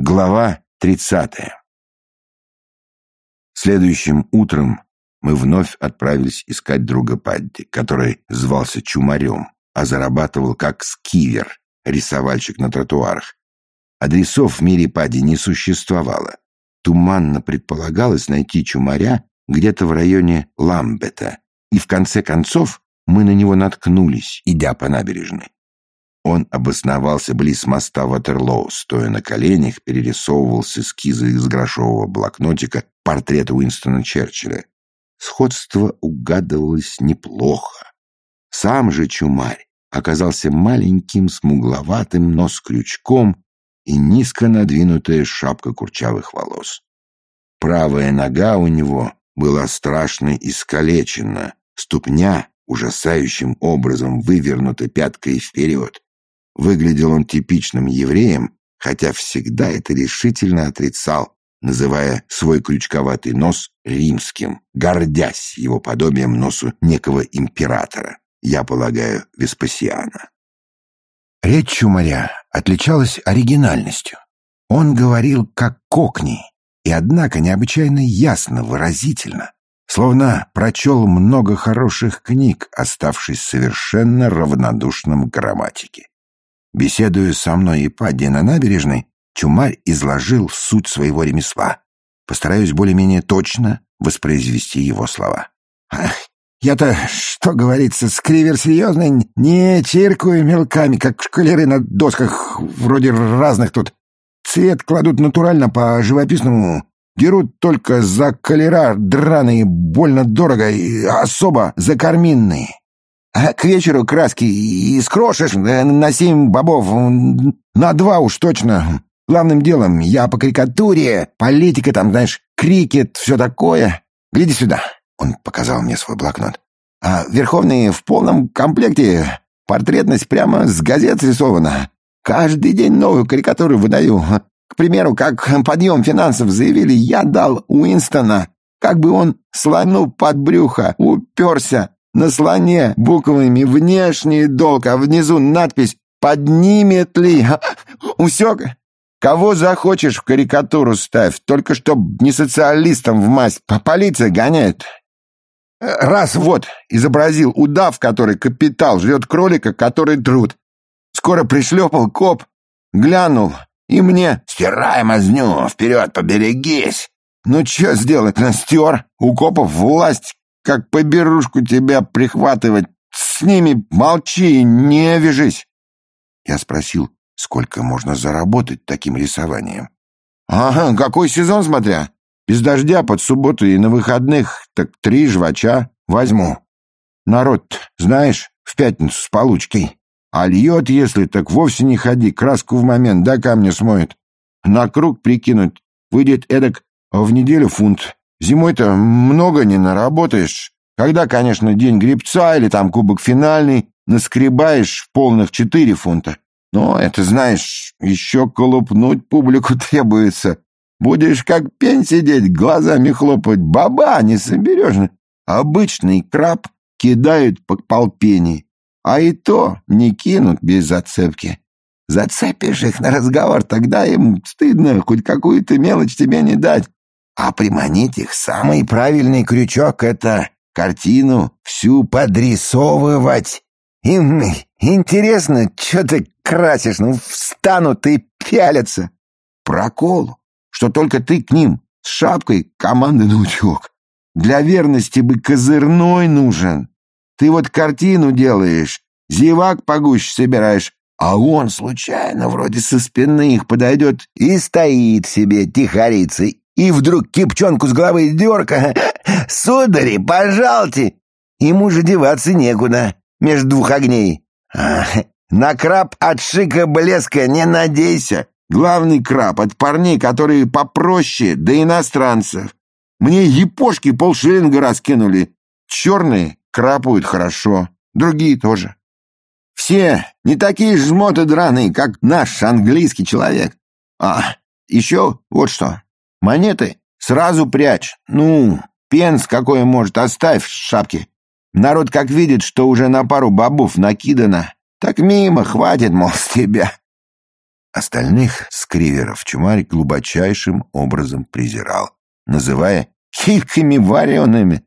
Глава 30. Следующим утром мы вновь отправились искать друга Падди, который звался Чумарем, а зарабатывал как скивер, рисовальщик на тротуарах. Адресов в мире Падди не существовало. Туманно предполагалось найти Чумаря где-то в районе Ламбета, и в конце концов мы на него наткнулись, идя по набережной. Он обосновался близ моста Ватерлоу, стоя на коленях, перерисовывал с эскиза из грошового блокнотика портрет Уинстона Черчилля. Сходство угадывалось неплохо. Сам же Чумарь оказался маленьким, смугловатым, но с крючком и низко надвинутая шапка курчавых волос. Правая нога у него была страшно искалечена, ступня ужасающим образом вывернута пяткой вперед. Выглядел он типичным евреем, хотя всегда это решительно отрицал, называя свой крючковатый нос римским, гордясь его подобием носу некого императора, я полагаю, Веспасиана. Речь Чумаря отличалась оригинальностью. Он говорил как кокни, и однако необычайно ясно, выразительно, словно прочел много хороших книг, оставшись совершенно равнодушным к грамматике. Беседуя со мной и Падди на набережной, Чумарь изложил суть своего ремесла. Постараюсь более-менее точно воспроизвести его слова. «Ах, я-то, что говорится, скривер серьезный, не чиркаю мелками, как шкалеры на досках, вроде разных тут. Цвет кладут натурально по живописному, дерут только за колера драные, больно дорого и особо за карминные. А к вечеру краски и скрошишь на семь бобов, на два уж точно. Главным делом я по карикатуре, политика там, знаешь, крикет, все такое. Гляди сюда. Он показал мне свой блокнот. А Верховный в полном комплекте, портретность прямо с газет рисована. Каждый день новую карикатуру выдаю. К примеру, как подъем финансов заявили, я дал Уинстона, как бы он слону под брюхо уперся на слоне буквами «Внешний долг», а внизу надпись «Поднимет ли?» Усек? Кого захочешь в карикатуру ставь, только чтоб не социалистам в масть. По полиции гоняет. Раз вот изобразил удав, который капитал, жрет кролика, который труд. Скоро пришлепал коп, глянул, и мне «Стирай мазню, вперед, поберегись!» Ну, что сделать, настер? У копов власть, как поберушку тебя прихватывать. С ними молчи, не вяжись. Я спросил, сколько можно заработать таким рисованием. Ага, какой сезон смотря. Без дождя под субботу и на выходных, так три жвача возьму. Народ, знаешь, в пятницу с получкой. А льет, если так вовсе не ходи, краску в момент до камня смоет. На круг прикинуть, выйдет эдак в неделю фунт. Зимой-то много не наработаешь. Когда, конечно, день гребца или там кубок финальный, наскребаешь в полных четыре фунта. Но это, знаешь, еще колупнуть публику требуется. Будешь как пень сидеть, глазами хлопать, баба не соберешь. Обычный краб кидают по полпени, а и то не кинут без зацепки. Зацепишь их на разговор, тогда им стыдно хоть какую-то мелочь тебе не дать. А приманить их самый правильный крючок — это картину всю подрисовывать. Им интересно, что ты красишь, ну, встанут и пялятся. Прокол, что только ты к ним с шапкой команды научок. Для верности бы козырной нужен. Ты вот картину делаешь, зевак погуще собираешь, а он случайно вроде со спины их подойдет и стоит себе тихорицей и вдруг кипчонку с головы дерка. «Судари, пожалуйте!» Ему же деваться некуда, между двух огней. на краб от шика блеска не надейся. Главный краб от парней, которые попроще, да иностранцев. Мне епошки полшиллинга раскинули. Черные крапают хорошо, другие тоже. Все не такие жмоты драные, как наш английский человек. А, еще вот что. Монеты сразу прячь. Ну, пенс какой может, оставь в шапке. Народ как видит, что уже на пару бобов накидано, так мимо, хватит, мол, с тебя. Остальных скриверов Чумарь глубочайшим образом презирал, называя «хильками вареными».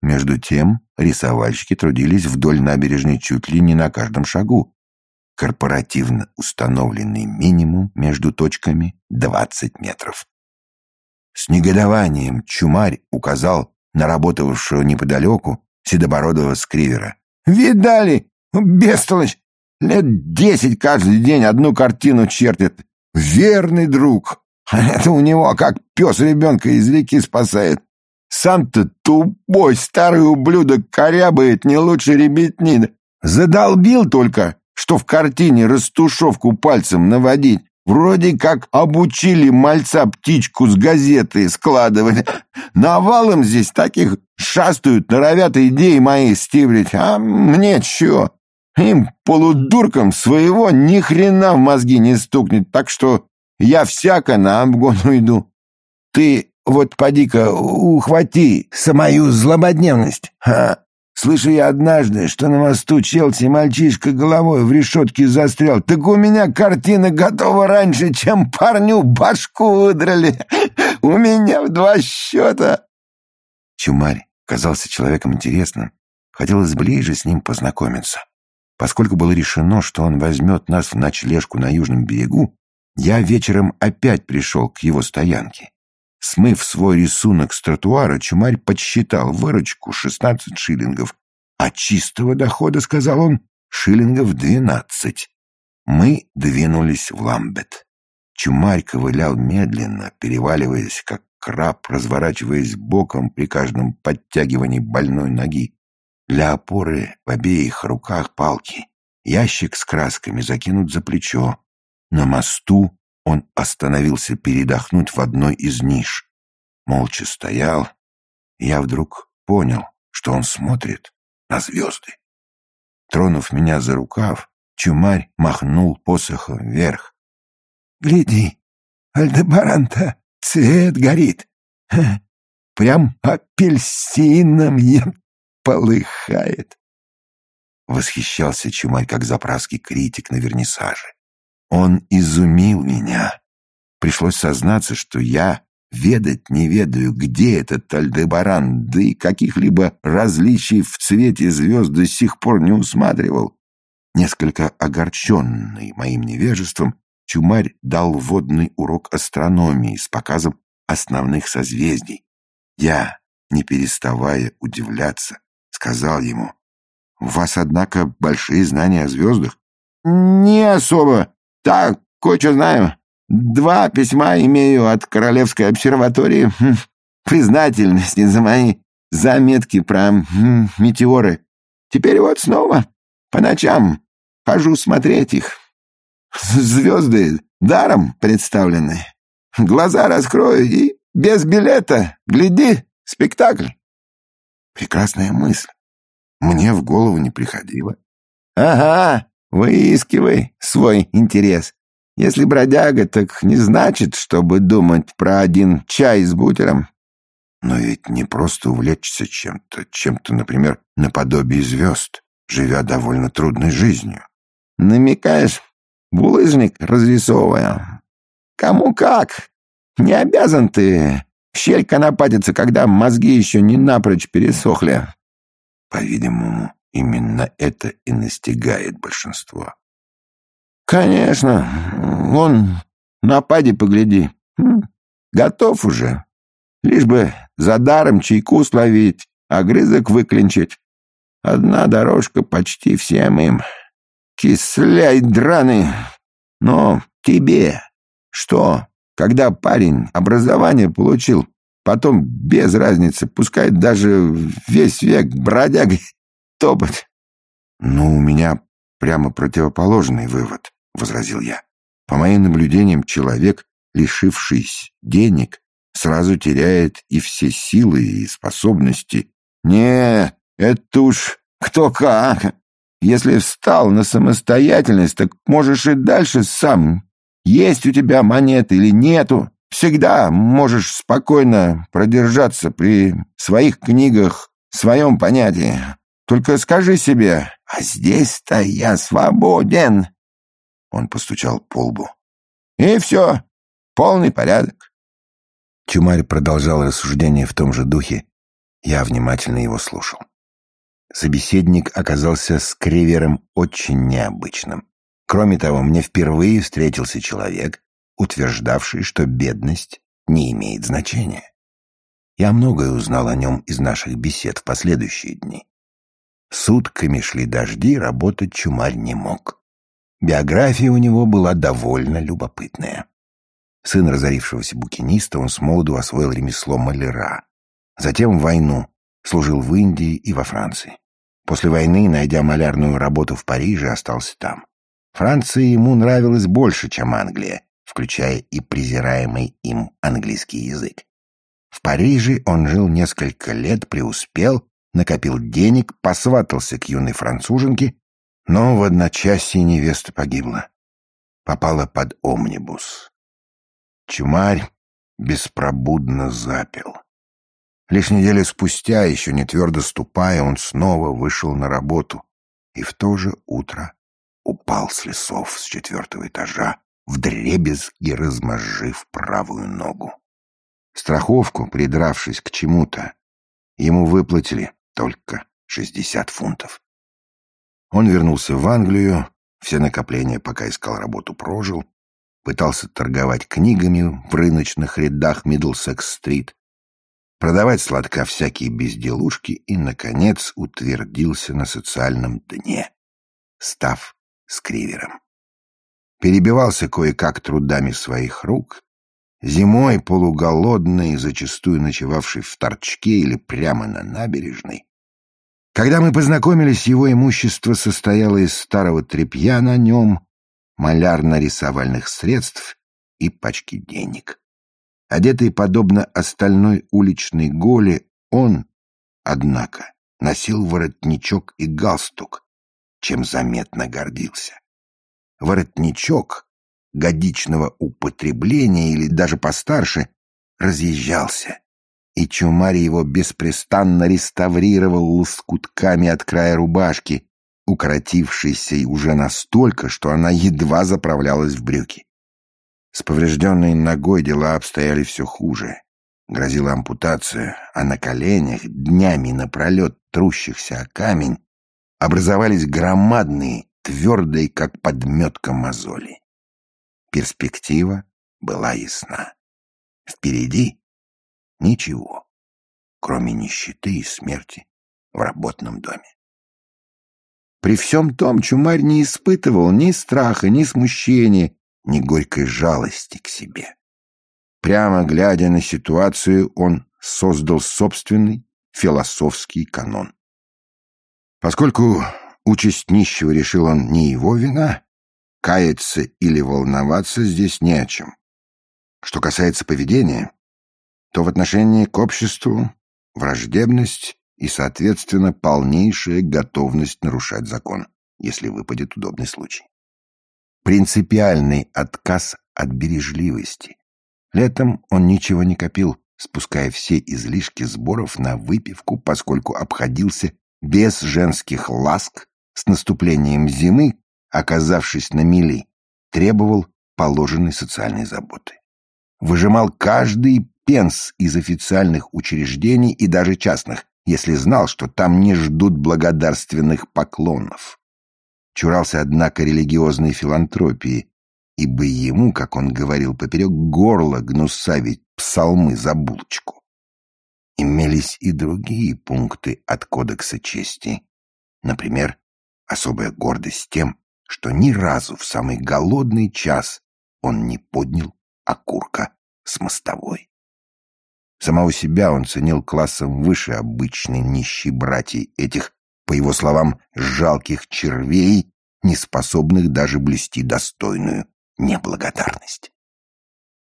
Между тем рисовальщики трудились вдоль набережной чуть ли не на каждом шагу. Корпоративно установленный минимум между точками 20 метров. С негодованием Чумарь указал на работавшего неподалеку седобородого скривера. «Видали? Бестолочь! Лет десять каждый день одну картину чертит. Верный друг! А это у него как пес ребенка из реки спасает. Сам-то тупой старый ублюдок корябает не лучше ребятни. Задолбил только, что в картине растушевку пальцем наводить. Вроде как обучили мальца птичку с газеты складывать. Навалом здесь таких шастают, норовят идеи мои стиврить. А мне чё? Им, полудуркам, своего ни хрена в мозги не стукнет, так что я всяко на обгон уйду. Ты вот поди-ка ухвати самую злободневность. А, слышу я однажды, что на мосту Челси мальчишка головой в решетке застрял. Так у меня картина готова раньше, чем парню башку удрали. У меня в два счета. Чумарь казался человеком интересным. Хотелось ближе с ним познакомиться. Поскольку было решено, что он возьмет нас в ночлежку на южном берегу, я вечером опять пришел к его стоянке. Смыв свой рисунок с тротуара, Чумарь подсчитал выручку 16 шиллингов, а чистого дохода, сказал он, шиллингов 12. Мы двинулись в Ламбет. Чумарь ковылял медленно, переваливаясь, как краб, разворачиваясь боком при каждом подтягивании больной ноги. Для опоры в обеих руках палки. Ящик с красками закинут за плечо. На мосту он остановился передохнуть в одной из ниш. Молча стоял. Я вдруг понял, что он смотрит на звезды. Тронув меня за рукав, чумарь махнул посохом вверх. «Гляди, Альдебаранта, цвет горит. Прям апельсином, ем полыхает. Восхищался Чумарь, как заправский критик на вернисаже. Он изумил меня. Пришлось сознаться, что я ведать не ведаю, где этот Альдебаран, да и каких-либо различий в цвете звезд до сих пор не усматривал. Несколько огорченный моим невежеством, Чумарь дал вводный урок астрономии с показом основных созвездий. Я, не переставая удивляться, сказал ему. «У вас, однако, большие знания о звездах?» «Не особо. Так, кое-что знаю. Два письма имею от Королевской обсерватории. Хм, признательности за мои заметки про метеоры. Теперь вот снова по ночам хожу смотреть их. Звезды даром представлены. Глаза раскрою и без билета, гляди, спектакль. Прекрасная мысль. Мне в голову не приходило. Ага, выискивай свой интерес. Если бродяга, так не значит, чтобы думать про один чай с бутером. Но ведь не просто увлечься чем-то, чем-то, например, наподобие звезд, живя довольно трудной жизнью. Намекаешь, булыжник разрисовывая. Кому как. Не обязан ты щель конопатится, когда мозги еще не напрочь пересохли. По-видимому, именно это и настигает большинство. Конечно, вон на паде погляди. Хм, готов уже. Лишь бы за даром чайку словить, огрызок выклинчить. Одна дорожка почти всем им. Кисляй драны. Но тебе что? Когда парень образование получил, потом без разницы, пускай даже весь век бродягой топать. Ну, у меня прямо противоположный вывод, возразил я. По моим наблюдениям, человек, лишившись денег, сразу теряет и все силы, и способности. Не, это уж кто как. Если встал на самостоятельность, так можешь и дальше сам есть у тебя монеты или нету, всегда можешь спокойно продержаться при своих книгах, своем понятии. Только скажи себе, а здесь-то я свободен. Он постучал по лбу. И все, полный порядок. Чумарь продолжал рассуждение в том же духе. Я внимательно его слушал. Собеседник оказался с Кривером очень необычным. Кроме того, мне впервые встретился человек, утверждавший, что бедность не имеет значения. Я многое узнал о нем из наших бесед в последующие дни. Сутками шли дожди, работать чумарь не мог. Биография у него была довольно любопытная. Сын разорившегося букиниста, он с молоду освоил ремесло маляра. Затем в войну служил в Индии и во Франции. После войны, найдя малярную работу в Париже, остался там. Франция ему нравилась больше, чем Англия, включая и презираемый им английский язык. В Париже он жил несколько лет, преуспел, накопил денег, посватался к юной француженке, но в одночасье невеста погибла. Попала под омнибус. Чумарь беспробудно запил. Лишь неделю спустя, еще не твердо ступая, он снова вышел на работу и в то же утро упал с лесов с четвертого этажа, вдребезги размозжив правую ногу. Страховку, придравшись к чему-то, ему выплатили только шестьдесят фунтов. Он вернулся в Англию, все накопления, пока искал работу, прожил, пытался торговать книгами в рыночных рядах Миддлсекс-стрит, продавать сладка всякие безделушки и, наконец, утвердился на социальном дне, став скривером. Перебивался кое-как трудами своих рук, зимой полуголодный, зачастую ночевавший в торчке или прямо на набережной, когда мы познакомились, его имущество состояло из старого тряпья на нем, малярно-рисовальных средств и пачки денег. Одетый подобно остальной уличной голе, он, однако, носил воротничок и галстук, чем заметно гордился. Воротничок годичного употребления или даже постарше разъезжался, и Чумари его беспрестанно реставрировал лоскутками от края рубашки, укоротившейся уже настолько, что она едва заправлялась в брюки. С поврежденной ногой дела обстояли все хуже. Грозила ампутация, а на коленях, днями напролет трущихся о камень, образовались громадные, твердые, как подметка мозоли. Перспектива была ясна. Впереди Ничего, кроме нищеты и смерти в работном доме. При всем том Чумарь не испытывал ни страха, ни смущения, ни горькой жалости к себе. Прямо глядя на ситуацию, он создал собственный философский канон. Поскольку участь нищего решил он не его вина, каяться или волноваться здесь не о чем. Что касается поведения, то в отношении к обществу враждебность и, соответственно, полнейшая готовность нарушать закон, если выпадет удобный случай. Принципиальный отказ от бережливости. Летом он ничего не копил, спуская все излишки сборов на выпивку, поскольку обходился без женских ласк с наступлением зимы, оказавшись на мели, требовал положенной социальной заботы. Выжимал каждый пенс из официальных учреждений и даже частных, если знал, что там не ждут благодарственных поклонов. Чурался, однако, религиозной филантропии, ибо ему, как он говорил, поперек горла гнусавить псалмы за булочку. Имелись и другие пункты от Кодекса чести. Например, особая гордость тем, что ни разу в самый голодный час он не поднял окурка с мостовой. Самого себя он ценил классом выше обычной нищей братьей этих, по его словам, жалких червей, не способных даже блести достойную неблагодарность.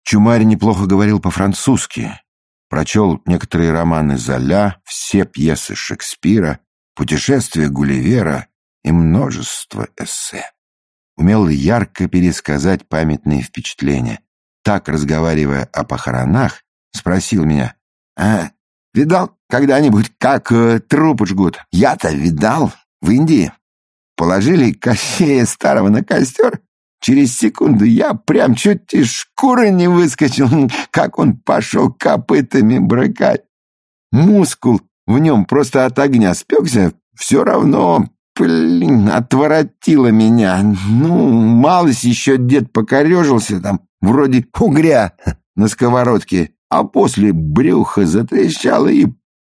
Чумарь неплохо говорил по-французски, прочел некоторые романы Золя, все пьесы Шекспира, путешествия Гулливера и множество эссе. Умел ярко пересказать памятные впечатления. Так, разговаривая о похоронах, спросил меня. «А, видал когда-нибудь, как э, трупы жгут? Я-то видал в Индии. Положили Кощея старого на костер, Через секунду я прям чуть из шкуры не выскочил, как он пошел копытами брыкать. Мускул в нем просто от огня спекся, все равно, блин, отворотило меня. Ну, малость еще дед покорежился там, вроде угря на сковородке, а после брюха затрещало и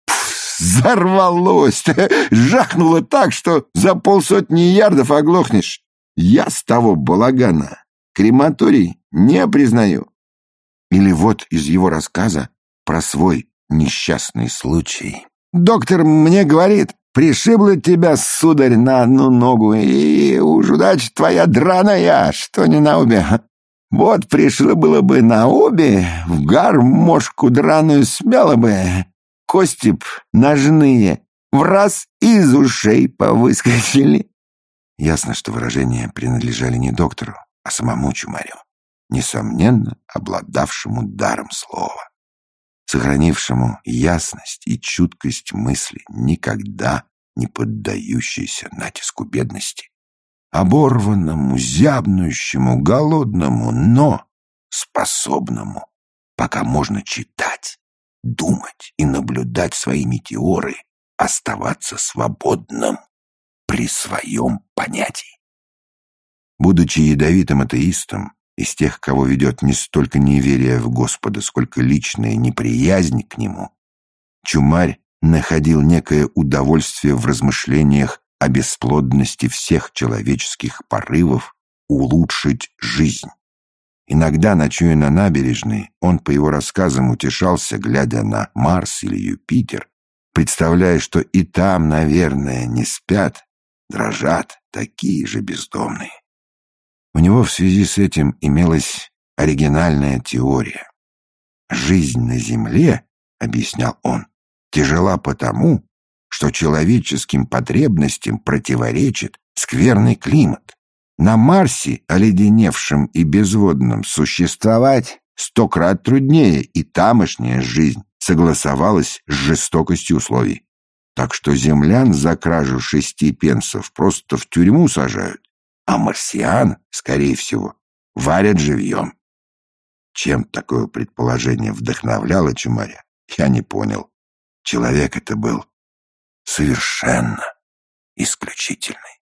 пф, взорвалось, жахнуло так, что за полсотни ярдов оглохнешь. Я с того балагана крематорий не признаю. Или вот из его рассказа про свой несчастный случай. Доктор мне говорит, пришибло тебя, сударь, на одну ногу, и уж удача твоя драная, что не на обе. Вот пришло было бы на обе, в гармошку драную смело бы, кости б ножные, в раз из ушей повыскочили. Ясно, что выражения принадлежали не доктору, а самому Чумарю, несомненно, обладавшему даром слова сохранившему ясность и чуткость мысли, никогда не поддающейся натиску бедности, оборванному, зябнущему, голодному, но способному, пока можно читать, думать и наблюдать свои метеоры, оставаться свободным при своем понятии. Будучи ядовитым атеистом, из тех, кого ведет не столько неверие в Господа, сколько личная неприязнь к Нему, Чумарь находил некое удовольствие в размышлениях о бесплодности всех человеческих порывов улучшить жизнь. Иногда, ночуя на набережной, он, по его рассказам, утешался, глядя на Марс или Юпитер, представляя, что и там, наверное, не спят, дрожат такие же бездомные. У него в связи с этим имелась оригинальная теория. «Жизнь на Земле, — объяснял он, — тяжела потому, что человеческим потребностям противоречит скверный климат. На Марсе, оледеневшем и безводном, существовать сто крат труднее, и тамошняя жизнь согласовалась с жестокостью условий. Так что землян за кражу шести пенсов просто в тюрьму сажают, а марсиан, скорее всего, варят живьем. Чем такое предположение вдохновляло Чумаря, я не понял. Человек это был совершенно исключительный.